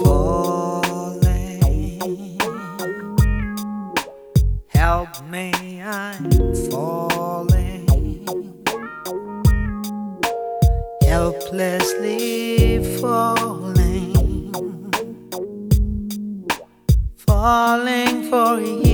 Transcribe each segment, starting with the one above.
falling. Help me, I'm falling. Helplessly falling. Falling for you.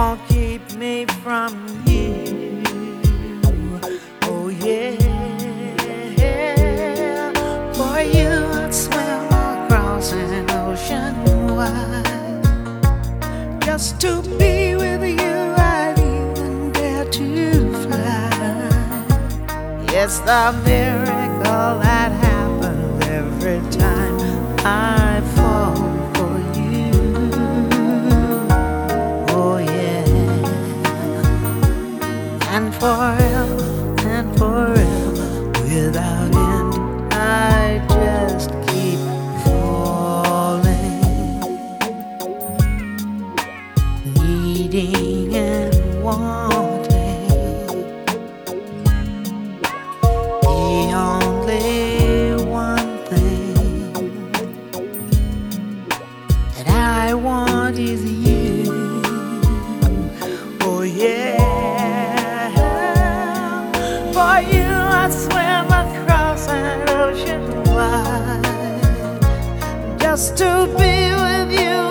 Won't keep me from you. Oh yeah, for you I'd swim across an ocean wide just to be with you. I'd even dare to fly. It's the miracle that happens and forever and forever without end, I just keep falling, needing and wanting the only one thing that I want is you. For you I across an ocean wide just to be with you.